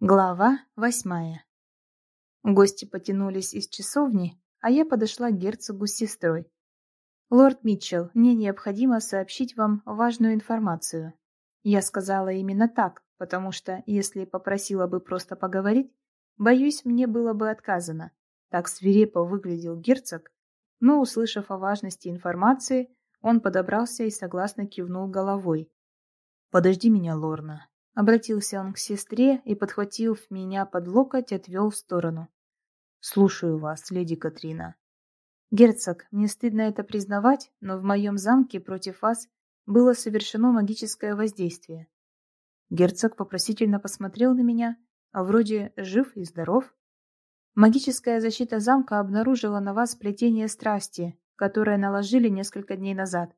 Глава восьмая. Гости потянулись из часовни, а я подошла к герцогу с сестрой. «Лорд Митчелл, мне необходимо сообщить вам важную информацию». Я сказала именно так, потому что, если попросила бы просто поговорить, боюсь, мне было бы отказано. Так свирепо выглядел герцог, но, услышав о важности информации, он подобрался и согласно кивнул головой. «Подожди меня, Лорна», Обратился он к сестре и, подхватив меня под локоть, отвел в сторону. «Слушаю вас, леди Катрина». «Герцог, мне стыдно это признавать, но в моем замке против вас было совершено магическое воздействие». Герцог вопросительно посмотрел на меня, а вроде жив и здоров. Магическая защита замка обнаружила на вас плетение страсти, которое наложили несколько дней назад.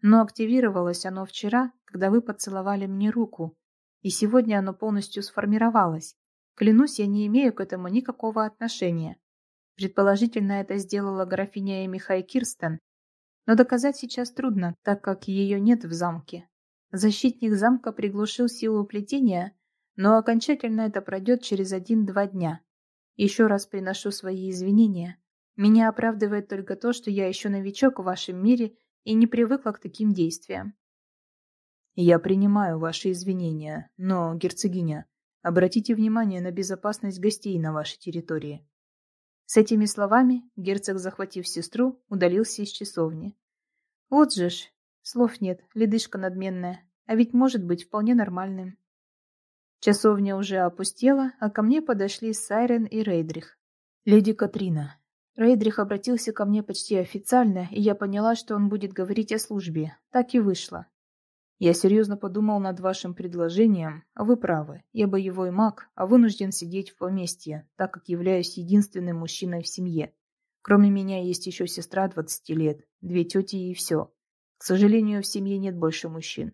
Но активировалось оно вчера, когда вы поцеловали мне руку, и сегодня оно полностью сформировалось. Клянусь, я не имею к этому никакого отношения. Предположительно, это сделала графиня Эмихай Кирстен, но доказать сейчас трудно, так как ее нет в замке. Защитник замка приглушил силу плетения, но окончательно это пройдет через один-два дня. Еще раз приношу свои извинения. Меня оправдывает только то, что я еще новичок в вашем мире и не привыкла к таким действиям. Я принимаю ваши извинения, но, герцогиня, обратите внимание на безопасность гостей на вашей территории. С этими словами герцог, захватив сестру, удалился из часовни. Вот же ж, слов нет, ледышка надменная, а ведь может быть вполне нормальным. Часовня уже опустела, а ко мне подошли Сайрен и Рейдрих. «Леди Катрина». Рейдрих обратился ко мне почти официально, и я поняла, что он будет говорить о службе. Так и вышло. Я серьезно подумал над вашим предложением. Вы правы, я боевой маг, а вынужден сидеть в поместье, так как являюсь единственным мужчиной в семье. Кроме меня есть еще сестра 20 лет, две тети и все. К сожалению, в семье нет больше мужчин.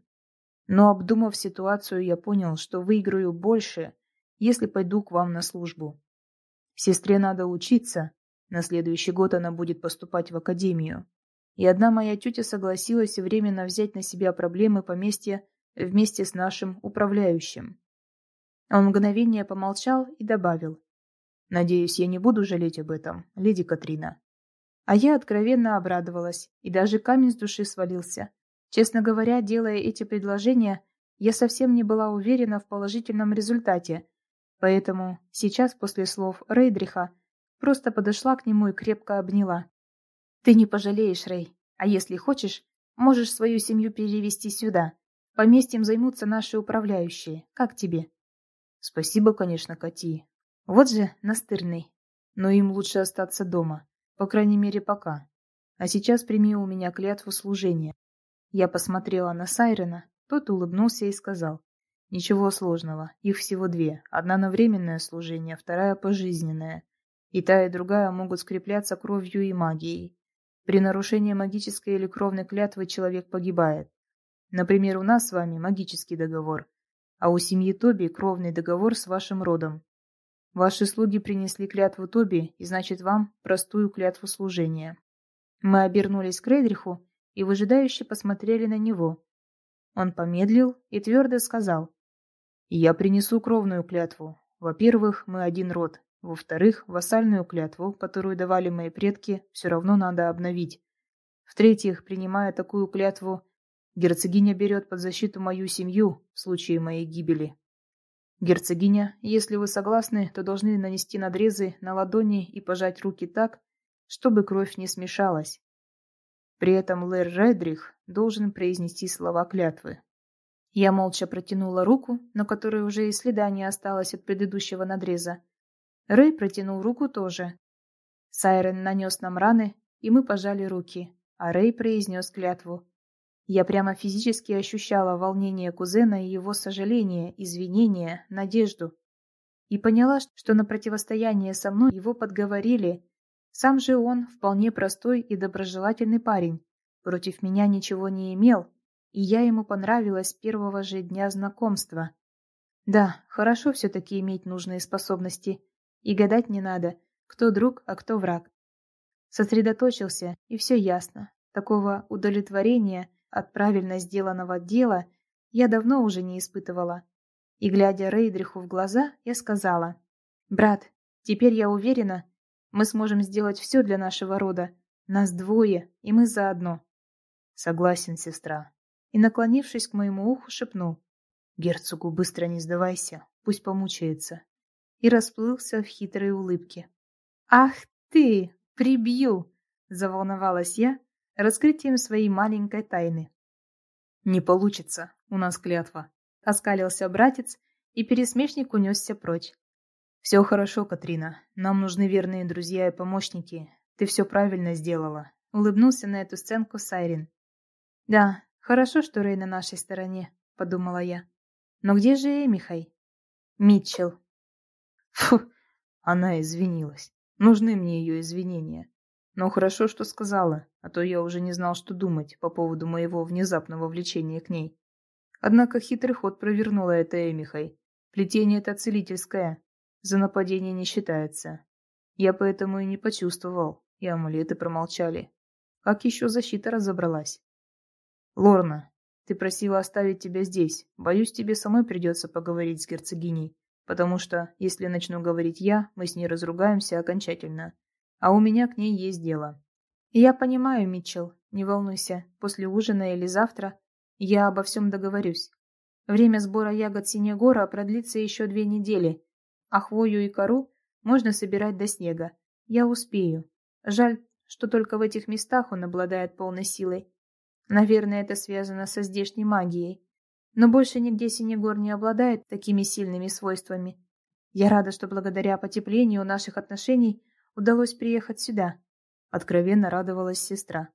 Но обдумав ситуацию, я понял, что выиграю больше, если пойду к вам на службу. Сестре надо учиться. На следующий год она будет поступать в академию и одна моя тетя согласилась временно взять на себя проблемы поместья вместе с нашим управляющим. Он мгновение помолчал и добавил. «Надеюсь, я не буду жалеть об этом, леди Катрина». А я откровенно обрадовалась, и даже камень с души свалился. Честно говоря, делая эти предложения, я совсем не была уверена в положительном результате, поэтому сейчас, после слов Рейдриха, просто подошла к нему и крепко обняла. Ты не пожалеешь, Рэй. А если хочешь, можешь свою семью перевести сюда. Поместьем займутся наши управляющие. Как тебе? Спасибо, конечно, Кати. Вот же настырный. Но им лучше остаться дома. По крайней мере, пока. А сейчас прими у меня клятву служения. Я посмотрела на Сайрена. Тот улыбнулся и сказал. Ничего сложного. Их всего две. Одна на временное служение, вторая пожизненное. И та, и другая могут скрепляться кровью и магией. При нарушении магической или кровной клятвы человек погибает. Например, у нас с вами магический договор, а у семьи Тоби кровный договор с вашим родом. Ваши слуги принесли клятву Тоби, и значит вам простую клятву служения. Мы обернулись к Рейдриху и выжидающе посмотрели на него. Он помедлил и твердо сказал. «Я принесу кровную клятву. Во-первых, мы один род, во-вторых, вассальную клятву, которую давали мои предки, все равно надо обновить. В-третьих, принимая такую клятву, герцогиня берет под защиту мою семью в случае моей гибели. Герцогиня, если вы согласны, то должны нанести надрезы на ладони и пожать руки так, чтобы кровь не смешалась. При этом Лэр Редрих должен произнести слова клятвы. Я молча протянула руку, на которой уже и следа не осталось от предыдущего надреза, Рэй протянул руку тоже. Сайрен нанес нам раны, и мы пожали руки, а Рэй произнес клятву. Я прямо физически ощущала волнение кузена и его сожаление, извинения, надежду. И поняла, что на противостояние со мной его подговорили. Сам же он вполне простой и доброжелательный парень. Против меня ничего не имел, и я ему понравилась с первого же дня знакомства. Да, хорошо все-таки иметь нужные способности. И гадать не надо, кто друг, а кто враг. Сосредоточился, и все ясно. Такого удовлетворения от правильно сделанного дела я давно уже не испытывала. И, глядя Рейдриху в глаза, я сказала, «Брат, теперь я уверена, мы сможем сделать все для нашего рода. Нас двое, и мы заодно». «Согласен, сестра». И, наклонившись к моему уху, шепнул, «Герцогу быстро не сдавайся, пусть помучается». И расплылся в хитрой улыбке. «Ах ты, прибью!» – заволновалась я раскрытием своей маленькой тайны. «Не получится, у нас клятва», — оскалился братец, и пересмешник унесся прочь. «Все хорошо, Катрина. Нам нужны верные друзья и помощники. Ты все правильно сделала», — улыбнулся на эту сценку Сайрин. «Да, хорошо, что Рэй на нашей стороне», — подумала я. «Но где же Эмихай?» «Митчелл». Фу, она извинилась. Нужны мне ее извинения. Но хорошо, что сказала, а то я уже не знал, что думать по поводу моего внезапного влечения к ней. Однако хитрый ход провернула это Эмихой. Плетение это целительское. За нападение не считается. Я поэтому и не почувствовал, и амулеты промолчали. Как еще защита разобралась? Лорна, ты просила оставить тебя здесь. Боюсь, тебе самой придется поговорить с герцогиней, потому что, если начну говорить я, мы с ней разругаемся окончательно а у меня к ней есть дело. я понимаю, Митчелл, не волнуйся, после ужина или завтра я обо всем договорюсь. Время сбора ягод Синегора продлится еще две недели, а хвою и кору можно собирать до снега. Я успею. Жаль, что только в этих местах он обладает полной силой. Наверное, это связано со здешней магией. Но больше нигде Синегор не обладает такими сильными свойствами. Я рада, что благодаря потеплению наших отношений удалось приехать сюда. Откровенно радовалась сестра.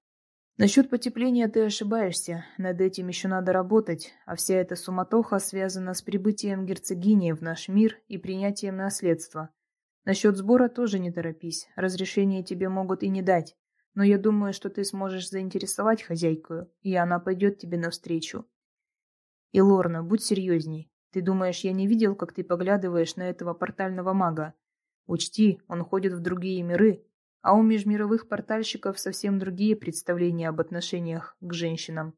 Насчет потепления ты ошибаешься. Над этим еще надо работать, а вся эта суматоха связана с прибытием герцогини в наш мир и принятием наследства. Насчет сбора тоже не торопись. Разрешение тебе могут и не дать. Но я думаю, что ты сможешь заинтересовать хозяйку, и она пойдет тебе навстречу. И, Лорна, будь серьезней. Ты думаешь, я не видел, как ты поглядываешь на этого портального мага? Учти, он ходит в другие миры, а у межмировых портальщиков совсем другие представления об отношениях к женщинам.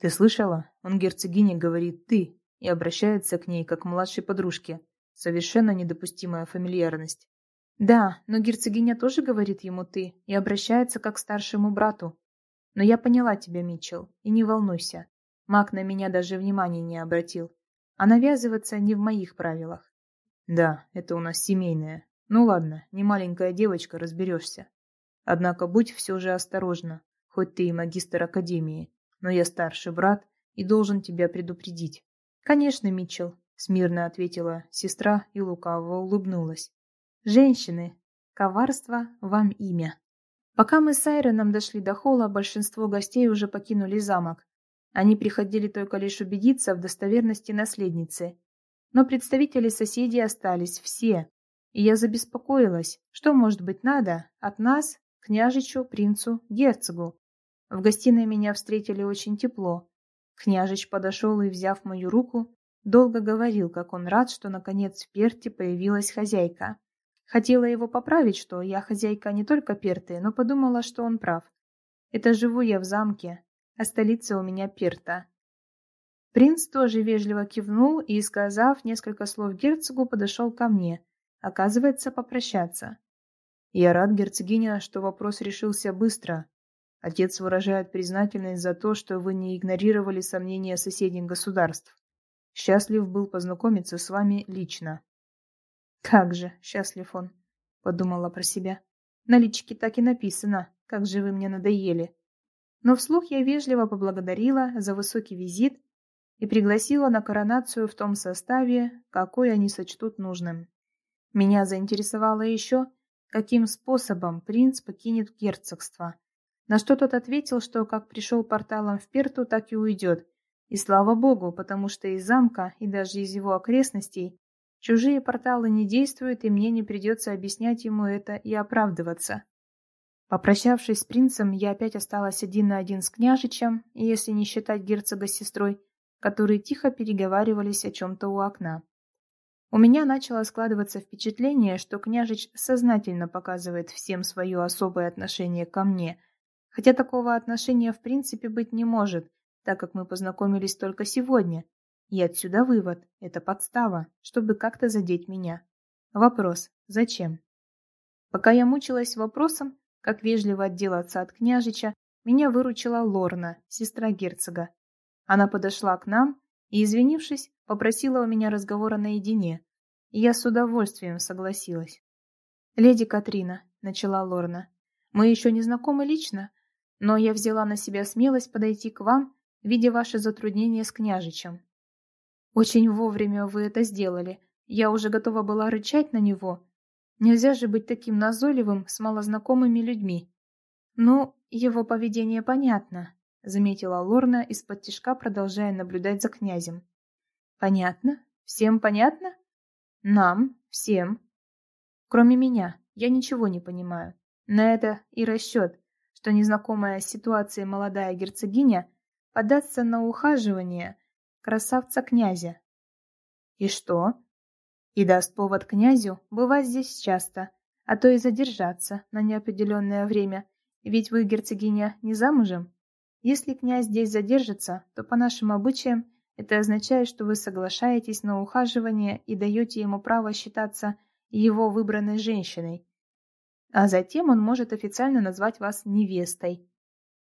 Ты слышала? Он герцогине говорит «ты» и обращается к ней как к младшей подружке. Совершенно недопустимая фамильярность. Да, но герцогиня тоже говорит ему «ты» и обращается как к старшему брату. Но я поняла тебя, Митчелл, и не волнуйся. Маг на меня даже внимания не обратил. А навязываться не в моих правилах. Да, это у нас семейное, ну ладно, не маленькая девочка, разберешься. Однако будь все же осторожна, хоть ты и магистр академии, но я старший брат и должен тебя предупредить. Конечно, Митчелл, смирно ответила сестра и лукаво улыбнулась. Женщины, коварство вам имя. Пока мы с Айроном дошли до холла, большинство гостей уже покинули замок. Они приходили только лишь убедиться в достоверности наследницы. Но представители соседей остались все, и я забеспокоилась, что может быть надо от нас, княжичу, принцу, герцогу. В гостиной меня встретили очень тепло. Княжич подошел и, взяв мою руку, долго говорил, как он рад, что наконец в Перте появилась хозяйка. Хотела его поправить, что я хозяйка не только Перты, но подумала, что он прав. Это живу я в замке, а столица у меня Перта. Принц тоже вежливо кивнул и, сказав несколько слов герцогу, подошел ко мне – Оказывается, попрощаться. Я рад, герцогиня, что вопрос решился быстро. Отец выражает признательность за то, что вы не игнорировали сомнения соседних государств. Счастлив был познакомиться с вами лично. Как же счастлив он, подумала про себя. На личике так и написано, как же вы мне надоели. Но вслух я вежливо поблагодарила за высокий визит и пригласила на коронацию в том составе, какой они сочтут нужным. Меня заинтересовало еще, каким способом принц покинет герцогство. На что тот ответил, что как пришел порталом в Перту, так и уйдет. И слава богу, потому что из замка и даже из его окрестностей чужие порталы не действуют, и мне не придется объяснять ему это и оправдываться. Попрощавшись с принцем, я опять осталась один на один с княжичем, если не считать герцога с сестрой, которые тихо переговаривались о чем-то у окна. У меня начало складываться впечатление, что княжич сознательно показывает всем свое особое отношение ко мне, хотя такого отношения в принципе быть не может, так как мы познакомились только сегодня, И отсюда вывод – это подстава, чтобы как-то задеть меня. Вопрос – зачем? Пока я мучилась вопросом, как вежливо отделаться от княжича, меня выручила Лорна, сестра герцога. Она подошла к нам и, извинившись, попросила у меня разговора наедине, и я с удовольствием согласилась. «Леди Катрина», — начала Лорна, — «мы еще не знакомы лично, но я взяла на себя смелость подойти к вам, видя ваши затруднения с княжичем. Очень вовремя вы это сделали. Я уже готова была рычать на него. Нельзя же быть таким назойливым с малознакомыми людьми. Ну, его поведение понятно, заметила Лорна из-под тишка, продолжая наблюдать за князем. Понятно? Всем понятно? Нам, всем. Кроме меня, я ничего не понимаю. На это и расчет, что незнакомая с ситуацией молодая герцогиня подастся на ухаживание красавца-князя. И что? И даст повод князю бывать здесь часто, а то и задержаться на неопределенное время, ведь вы, герцогиня, не замужем. Если князь здесь задержится, то по нашим обычаям это означает, что вы соглашаетесь на ухаживание и даете ему право считаться его выбранной женщиной. А затем он может официально назвать вас невестой.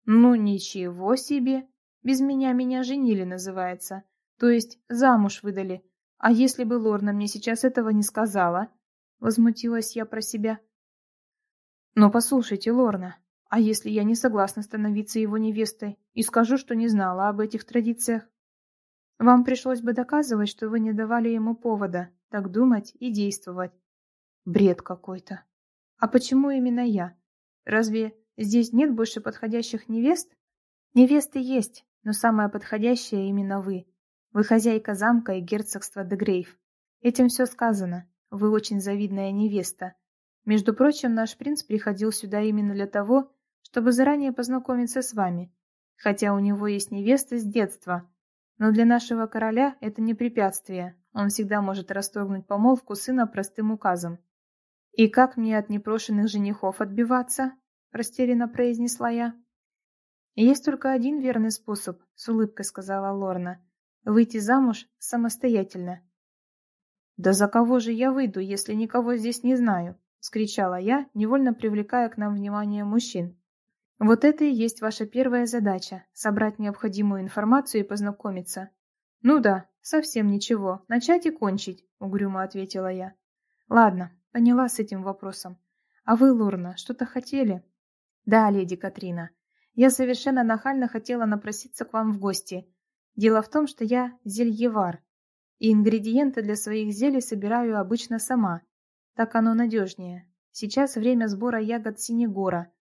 Ну ничего себе! Без меня меня женили, называется. То есть замуж выдали. А если бы Лорна мне сейчас этого не сказала? Возмутилась я про себя. Но послушайте, Лорна, а если я не согласна становиться его невестой и скажу, что не знала об этих традициях? Вам пришлось бы доказывать, что вы не давали ему повода так думать и действовать. Бред какой-то. А почему именно я? Разве здесь нет больше подходящих невест? Невесты есть, но самая подходящая именно вы. Вы хозяйка замка и герцогства Дегрейв. Этим все сказано. Вы очень завидная невеста. Между прочим, наш принц приходил сюда именно для того, чтобы заранее познакомиться с вами. Хотя у него есть невеста с детства, но для нашего короля это не препятствие. Он всегда может расторгнуть помолвку сына простым указом. «И как мне от непрошенных женихов отбиваться?» – растерянно произнесла я. «Есть только один верный способ», – с улыбкой сказала Лорна. «Выйти замуж самостоятельно». «Да за кого же я выйду, если никого здесь не знаю?» – скричала я, невольно привлекая к нам внимание мужчин. Вот это и есть ваша первая задача – собрать необходимую информацию и познакомиться. Ну да, совсем ничего, начать и кончить, угрюмо ответила я. Ладно, поняла с этим вопросом. А вы, Лорна, что-то хотели? Да, леди Катрина. Я совершенно нахально хотела напроситься к вам в гости. Дело в том, что я зельевар, и ингредиенты для своих зелий собираю обычно сама. Так оно надежнее. Сейчас время сбора ягод синегора –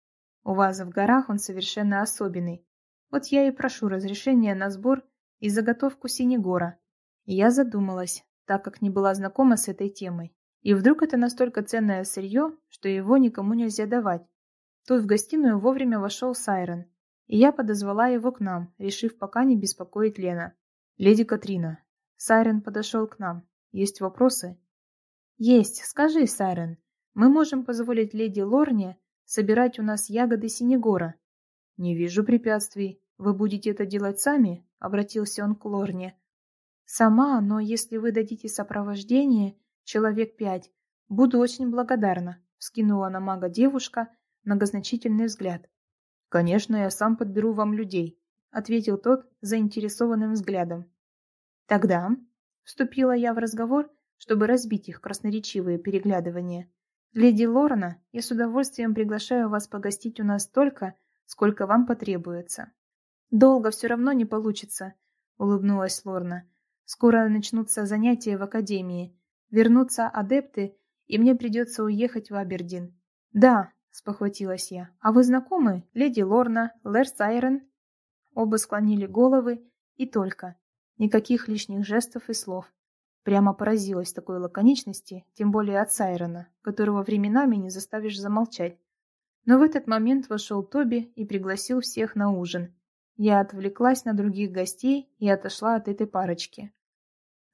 у вас в горах он совершенно особенный. Вот я и прошу разрешения на сбор и заготовку синегора. Я задумалась, так как не была знакома с этой темой. И вдруг это настолько ценное сырье, что его никому нельзя давать. Тут в гостиную вовремя вошел Сайрон, и я подозвала его к нам, решив пока не беспокоить Лена. «Леди Катрина». Сайрон подошел к нам. «Есть вопросы?» «Есть. Скажи, Сайрон, мы можем позволить леди Лорне собирать у нас ягоды синегора. Не вижу препятствий. Вы будете это делать сами? Обратился он к Лорне. Сама, но если вы дадите сопровождение, человек пять, буду очень благодарна. Вскинула на мага девушка многозначительный взгляд. Конечно, я сам подберу вам людей, ответил тот заинтересованным взглядом. Тогда вступила я в разговор, чтобы разбить их красноречивые переглядывания. Леди Лорна, я с удовольствием приглашаю вас погостить у нас столько, сколько вам потребуется. Долго все равно не получится, улыбнулась Лорна. Скоро начнутся занятия в академии, вернутся адепты, и мне придется уехать в Абердин. Да, спохватилась я. А вы знакомы, леди Лорна, Лэр Сайрон? Оба склонили головы и только. Никаких лишних жестов и слов. Прямо поразилась такой лаконичности, тем более от Сайрона, которого временами не заставишь замолчать. Но в этот момент вошел Тоби и пригласил всех на ужин. Я отвлеклась на других гостей и отошла от этой парочки.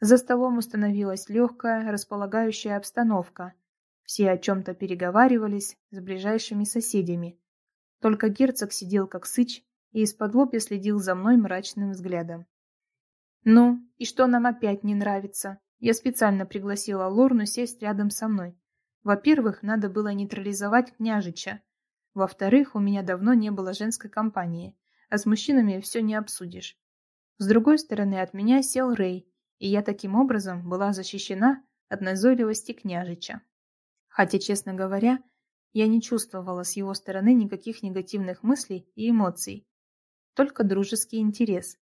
За столом установилась легкая, располагающая обстановка. Все о чем-то переговаривались с ближайшими соседями. Только герцог сидел как сыч и из-под лобья следил за мной мрачным взглядом. Ну, и что нам опять не нравится? Я специально пригласила Лорну сесть рядом со мной. Во-первых, надо было нейтрализовать княжича. Во-вторых, у меня давно не было женской компании, а с мужчинами все не обсудишь. С другой стороны от меня сел Рэй, и я таким образом была защищена от назойливости княжича. Хотя, честно говоря, я не чувствовала с его стороны никаких негативных мыслей и эмоций, только дружеский интерес.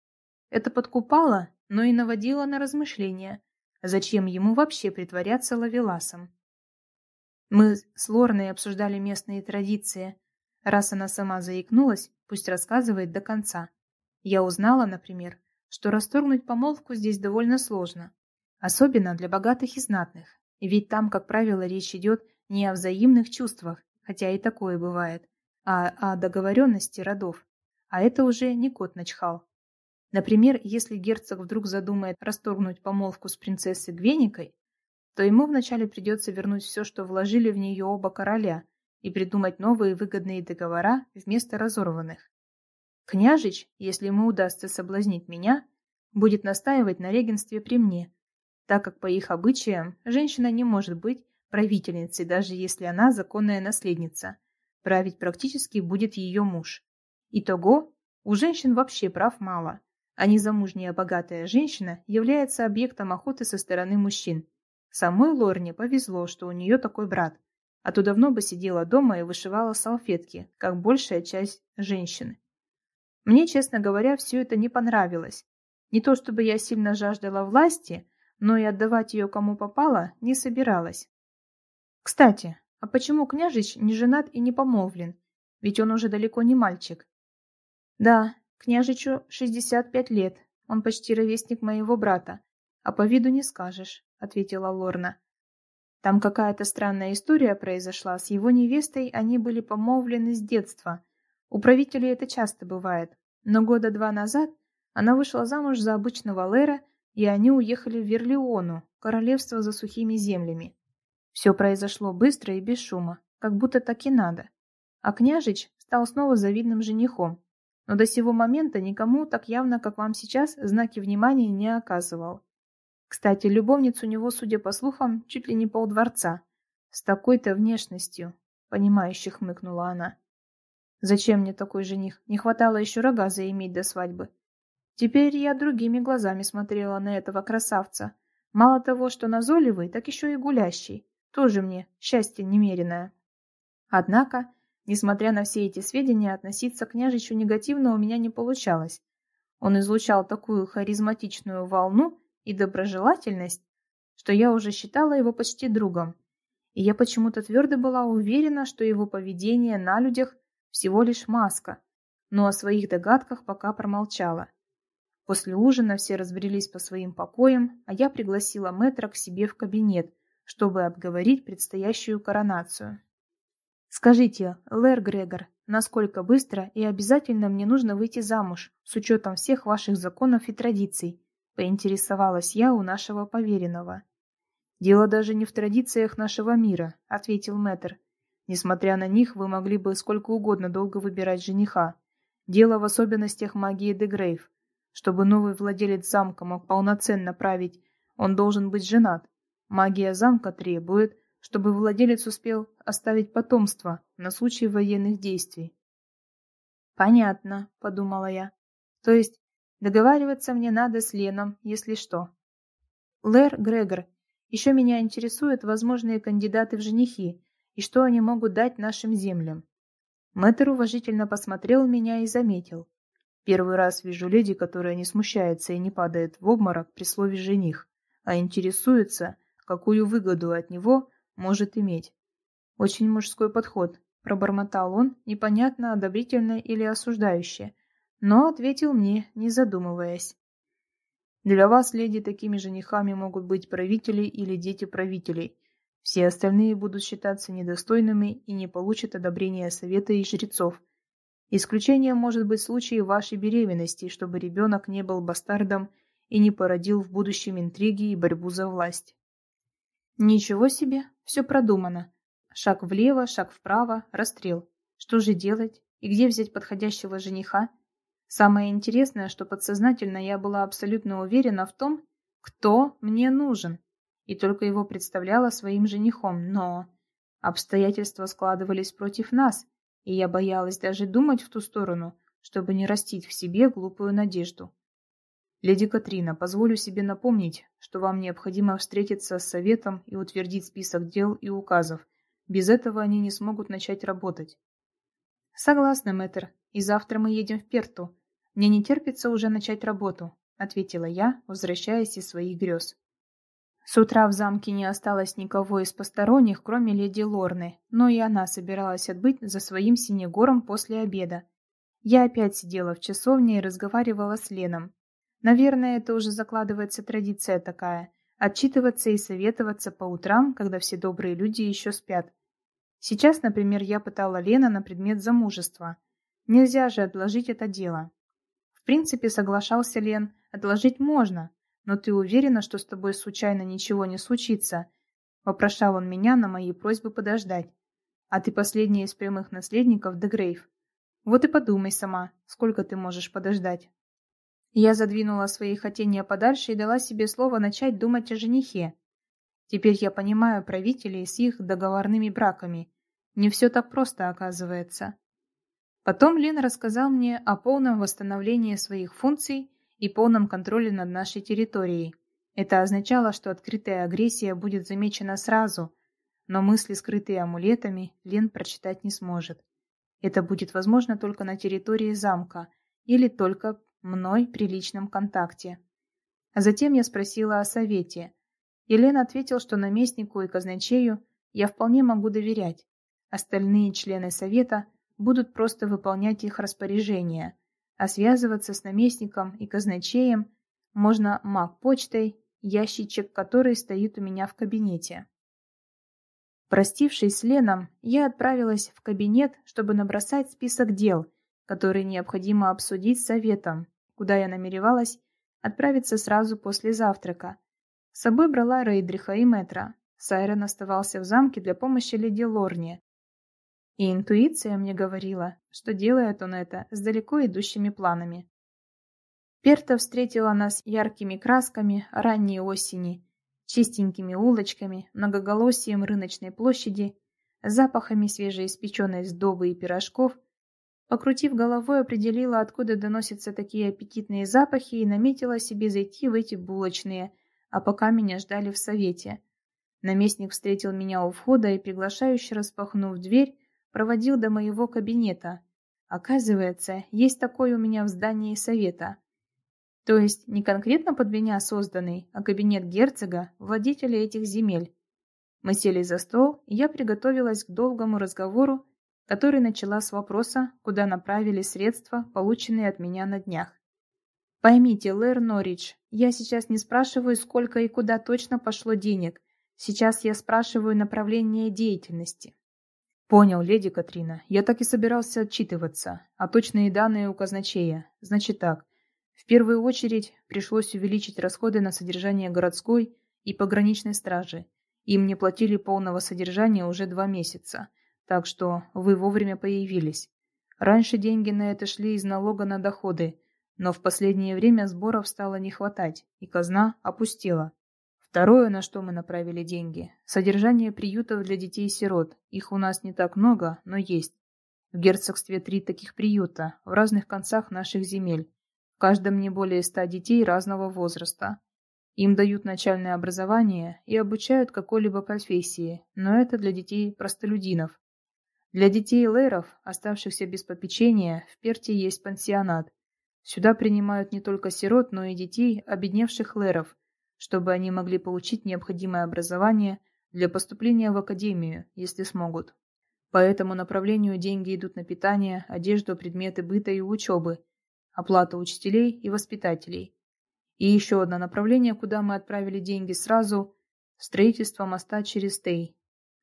Это подкупало, но и наводило на размышления, зачем ему вообще притворяться лавеласом. Мы с Лорной обсуждали местные традиции. Раз она сама заикнулась, пусть рассказывает до конца. Я узнала, например, что расторгнуть помолвку здесь довольно сложно, особенно для богатых и знатных, ведь там, как правило, речь идет не о взаимных чувствах, хотя и такое бывает, а о договоренности родов. А это уже не кот начхал. Например, если герцог вдруг задумает расторгнуть помолвку с принцессой Гвеникой, то ему вначале придется вернуть все, что вложили в нее оба короля, и придумать новые выгодные договора вместо разорванных. Княжич, если ему удастся соблазнить меня, будет настаивать на регенстве при мне, так как по их обычаям женщина не может быть правительницей, даже если она законная наследница. Править практически будет ее муж. Итого, у женщин вообще прав мало, а незамужняя богатая женщина является объектом охоты со стороны мужчин – Самой Лорне повезло, что у нее такой брат, а то давно бы сидела дома и вышивала салфетки, как большая часть женщин. Мне, честно говоря, все это не понравилось. Не то чтобы я сильно жаждала власти, но и отдавать ее кому попало не собиралась. Кстати, а почему княжич не женат и не помолвлен? Ведь он уже далеко не мальчик. Да, княжичу 65 лет, он почти ровесник моего брата, а по виду не скажешь. — ответила Лорна. «Там какая-то странная история произошла. С его невестой они были помолвлены с детства. У правителей это часто бывает. Но года два назад она вышла замуж за обычного Лера, и они уехали в Верлеону, королевство за сухими землями. Все произошло быстро и без шума, как будто так и надо. А княжич стал снова завидным женихом, но до сего момента никому так явно, как вам сейчас, знаки внимания не оказывал. Кстати, любовниц у него, судя по слухам, чуть ли не полдворца. С такой-то внешностью, понимающе хмыкнула она. Зачем мне такой жених? Не хватало еще рога заиметь до свадьбы. Теперь я другими глазами смотрела на этого красавца. Мало того, что назойливый, так еще и гулящий. Тоже мне счастье немеренное. Однако, несмотря на все эти сведения, относиться к княжичу негативно у меня не получалось. Он излучал такую харизматичную волну, и доброжелательность, что я уже считала его почти другом. И я почему-то твердо была уверена, что его поведение на людях всего лишь маска, но о своих догадках пока промолчала. После ужина все разбрелись по своим покоям, а я пригласила мэтра к себе в кабинет, чтобы обговорить предстоящую коронацию. «Скажите, Лэр Грегор, насколько быстро и обязательно мне нужно выйти замуж, с учетом всех ваших законов и традиций?» Поинтересовалась я у нашего поверенного. «Дело даже не в традициях нашего мира», — ответил мэтр. «Несмотря на них, вы могли бы сколько угодно долго выбирать жениха. Дело в особенностях магии Дегрейв. Чтобы новый владелец замка мог полноценно править, он должен быть женат. Магия замка требует, чтобы владелец успел оставить потомство на случай военных действий. «Понятно», — подумала я. «То есть Договариваться мне надо с Леном, если что. Лэр Грегор, еще меня интересуют возможные кандидаты в женихи и что они могут дать нашим землям. Мэтр уважительно посмотрел меня и заметил. Первый раз вижу леди, которая не смущается и не падает в обморок при слове «жених», а интересуется, какую выгоду от него может иметь. Очень мужской подход, пробормотал он, непонятно, одобрительно или осуждающе, но ответил мне, не задумываясь. Для вас, леди, такими женихами могут быть правители или дети правителей. Все остальные будут считаться недостойными и не получат одобрения совета и жрецов. Исключением может быть случай вашей беременности, чтобы ребенок не был бастардом и не породил в будущем интриги и борьбу за власть. Ничего себе, все продумано. Шаг влево, шаг вправо, расстрел. Что же делать? И где взять подходящего жениха? Самое интересное, что подсознательно я была абсолютно уверена в том, кто мне нужен, и только его представляла своим женихом, но обстоятельства складывались против нас, и я боялась даже думать в ту сторону, чтобы не растить в себе глупую надежду. Леди Катрина, позволю себе напомнить, что вам необходимо встретиться с советом и утвердить список дел и указов. Без этого они не смогут начать работать. Согласна, мэтр. И завтра мы едем в Перту. Мне не терпится уже начать работу, ответила я, возвращаясь из своих грез. С утра в замке не осталось никого из посторонних, кроме леди Лорны, но и она собиралась отбыть за своим синегором после обеда. Я опять сидела в часовне и разговаривала с Леном. Наверное, это уже закладывается традиция такая – отчитываться и советоваться по утрам, когда все добрые люди еще спят. Сейчас, например, я пытала Лена на предмет замужества. Нельзя же отложить это дело. В принципе, соглашался Лен, отложить можно, но ты уверена, что с тобой случайно ничего не случится? Вопрошал он меня на мои просьбы подождать. А ты последняя из прямых наследников Дегрейв. Вот и подумай сама, сколько ты можешь подождать. Я задвинула свои хотения подальше и дала себе слово начать думать о женихе. Теперь я понимаю правителей с их договорными браками. Не все так просто оказывается. Потом Лин рассказал мне о полном восстановлении своих функций и полном контроле над нашей территорией. Это означало, что открытая агрессия будет замечена сразу, но мысли, скрытые амулетами, Лен прочитать не сможет. Это будет возможно только на территории замка или только мной при личном контакте. А затем я спросила о совете. Елена ответил, что наместнику и казначею я вполне могу доверять. Остальные члены совета будут просто выполнять их распоряжения, а связываться с наместником и казначеем можно маг-почтой, ящичек который стоит у меня в кабинете. Простившись с Леном, я отправилась в кабинет, чтобы набросать список дел, которые необходимо обсудить с советом, куда я намеревалась отправиться сразу после завтрака. С собой брала Рейдриха и Метра. Сайрон оставался в замке для помощи леди Лорне, и интуиция мне говорила, что делает он это с далеко идущими планами. Перта встретила нас яркими красками ранней осени, чистенькими улочками, многоголосием рыночной площади, запахами свежеиспеченной сдобы и пирожков. Покрутив головой, определила, откуда доносятся такие аппетитные запахи, и наметила себе зайти в эти булочные, а пока меня ждали в совете. Наместник встретил меня у входа и, приглашающе распахнув дверь, проводил до моего кабинета. Оказывается, есть такой у меня в здании совета. То есть не конкретно под меня созданный, а кабинет герцога, владетеля этих земель. Мы сели за стол, и я приготовилась к долгому разговору, который начала с вопроса, куда направили средства, полученные от меня на днях. Поймите, Лэр Норридж, я сейчас не спрашиваю, сколько и куда точно пошло денег. Сейчас я спрашиваю направление деятельности. Понял, леди Катрина. Я так и собирался отчитываться. А точные данные у казначея. Значит так. В первую очередь пришлось увеличить расходы на содержание городской и пограничной стражи. Им не платили полного содержания уже два месяца. Так что вы вовремя появились. Раньше деньги на это шли из налога на доходы, но в последнее время сборов стало не хватать, и казна опустела. Второе, на что мы направили деньги – содержание приютов для детей-сирот. Их у нас не так много, но есть. В герцогстве три таких приюта, в разных концах наших земель. В каждом не более ста детей разного возраста. Им дают начальное образование и обучают какой-либо профессии, но это для детей-простолюдинов. Для детей лэров, оставшихся без попечения, в Перте есть пансионат. Сюда принимают не только сирот, но и детей, обедневших лэров, чтобы они могли получить необходимое образование для поступления в академию, если смогут. По этому направлению деньги идут на питание, одежду, предметы быта и учебы, оплату учителей и воспитателей. И еще одно направление, куда мы отправили деньги сразу – строительство моста через Тей.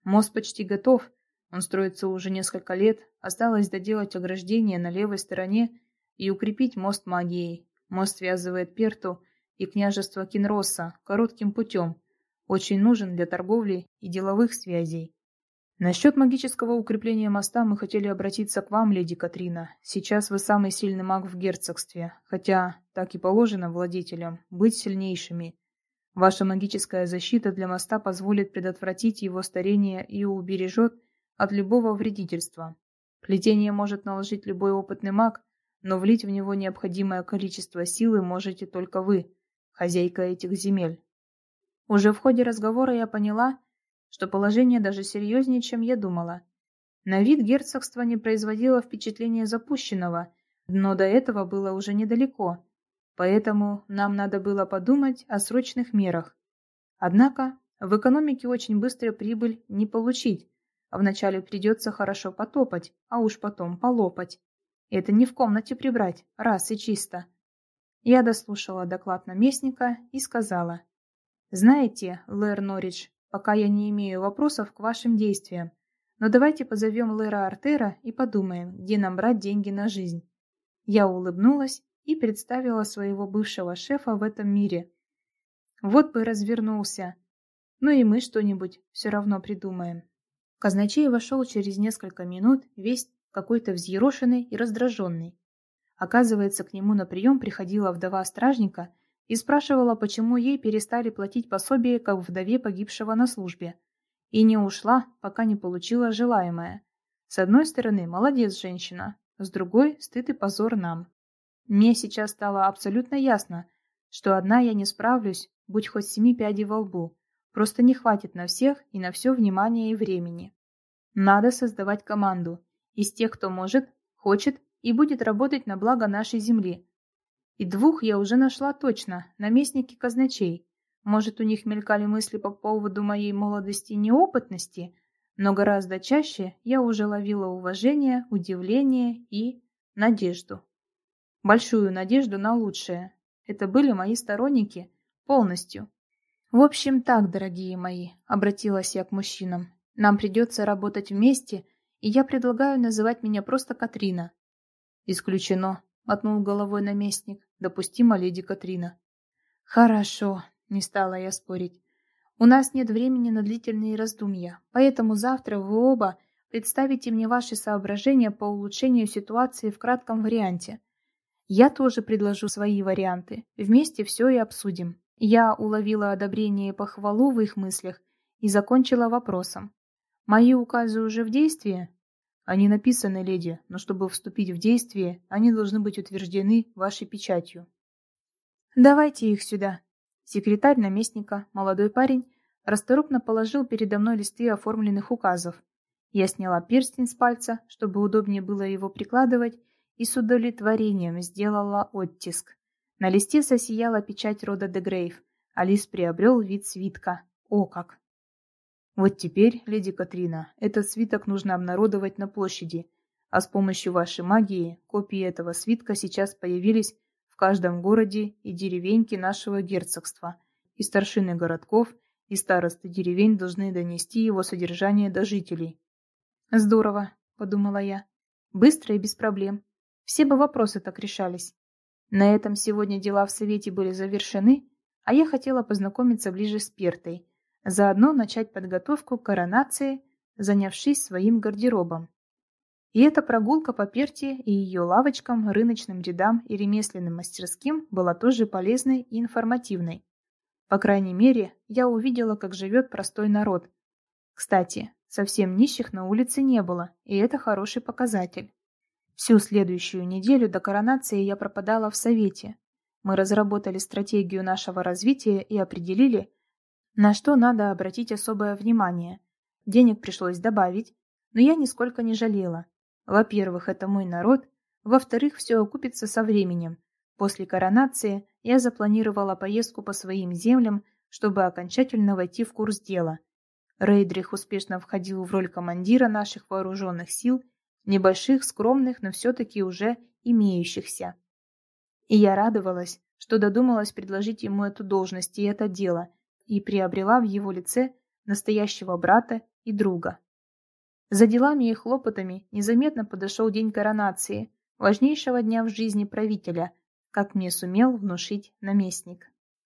Мост почти готов, он строится уже несколько лет, осталось доделать ограждение на левой стороне и укрепить мост магией. Мост связывает Перту и княжество Кинроса коротким путем, очень нужен для торговли и деловых связей. Насчет магического укрепления моста мы хотели обратиться к вам, леди Катрина. Сейчас вы самый сильный маг в герцогстве, хотя так и положено владетелям быть сильнейшими. Ваша магическая защита для моста позволит предотвратить его старение и убережет от любого вредительства. Плетение может наложить любой опытный маг, но влить в него необходимое количество силы можете только вы, хозяйка этих земель. Уже в ходе разговора я поняла, что положение даже серьезнее, чем я думала. На вид герцогство не производило впечатления запущенного, но до этого было уже недалеко, поэтому нам надо было подумать о срочных мерах. Однако в экономике очень быстро прибыль не получить, а вначале придется хорошо потопать, а уж потом полопать. Это не в комнате прибрать, раз и чисто. Я дослушала доклад наместника и сказала, «Знаете, Лэр Норридж, пока я не имею вопросов к вашим действиям. Но давайте позовем Лера Артера и подумаем, где нам брать деньги на жизнь. Я улыбнулась и представила своего бывшего шефа в этом мире. Вот бы развернулся. Ну и мы что-нибудь все равно придумаем. Казначей вошел через несколько минут, весь какой-то взъерошенный и раздраженный. Оказывается, к нему на прием приходила вдова стражника – и спрашивала, почему ей перестали платить пособие, как вдове погибшего на службе. И не ушла, пока не получила желаемое. С одной стороны, молодец женщина, с другой – стыд и позор нам. Мне сейчас стало абсолютно ясно, что одна я не справлюсь, будь хоть семи пядей во лбу. Просто не хватит на всех и на все внимание и времени. Надо создавать команду из тех, кто может, хочет и будет работать на благо нашей земли, и двух я уже нашла точно, наместники казначей. Может, у них мелькали мысли по поводу моей молодости и неопытности, но гораздо чаще я уже ловила уважение, удивление и надежду. Большую надежду на лучшее. Это были мои сторонники полностью. В общем так, дорогие мои, обратилась я к мужчинам. Нам придется работать вместе, и я предлагаю называть меня просто Катрина. Исключено, мотнул головой наместник. Допустимо, леди Катрина. Хорошо, не стала я спорить. У нас нет времени на длительные раздумья, поэтому завтра вы оба представите мне ваши соображения по улучшению ситуации в кратком варианте. Я тоже предложу свои варианты. Вместе все и обсудим. Я уловила одобрение и похвалу в их мыслях и закончила вопросом. Мои указы уже в действии? Они написаны, леди, но чтобы вступить в действие, они должны быть утверждены вашей печатью. Давайте их сюда. Секретарь наместника, молодой парень, расторопно положил передо мной листы оформленных указов. Я сняла перстень с пальца, чтобы удобнее было его прикладывать, и с удовлетворением сделала оттиск. На листе сосияла печать рода Дегрейв, а лист приобрел вид свитка. О как! Вот теперь, леди Катрина, этот свиток нужно обнародовать на площади, а с помощью вашей магии копии этого свитка сейчас появились в каждом городе и деревеньке нашего герцогства, и старшины городков, и старосты деревень должны донести его содержание до жителей. Здорово, подумала я. Быстро и без проблем. Все бы вопросы так решались. На этом сегодня дела в совете были завершены, а я хотела познакомиться ближе с Пертой, Заодно начать подготовку к коронации, занявшись своим гардеробом. И эта прогулка по Перте и ее лавочкам, рыночным рядам и ремесленным мастерским была тоже полезной и информативной. По крайней мере, я увидела, как живет простой народ. Кстати, совсем нищих на улице не было, и это хороший показатель. Всю следующую неделю до коронации я пропадала в совете. Мы разработали стратегию нашего развития и определили, на что надо обратить особое внимание. Денег пришлось добавить, но я нисколько не жалела. Во-первых, это мой народ, во-вторых, все окупится со временем. После коронации я запланировала поездку по своим землям, чтобы окончательно войти в курс дела. Рейдрих успешно входил в роль командира наших вооруженных сил, небольших, скромных, но все-таки уже имеющихся. И я радовалась, что додумалась предложить ему эту должность и это дело, и приобрела в его лице настоящего брата и друга. За делами и хлопотами незаметно подошел день коронации, важнейшего дня в жизни правителя, как мне сумел внушить наместник.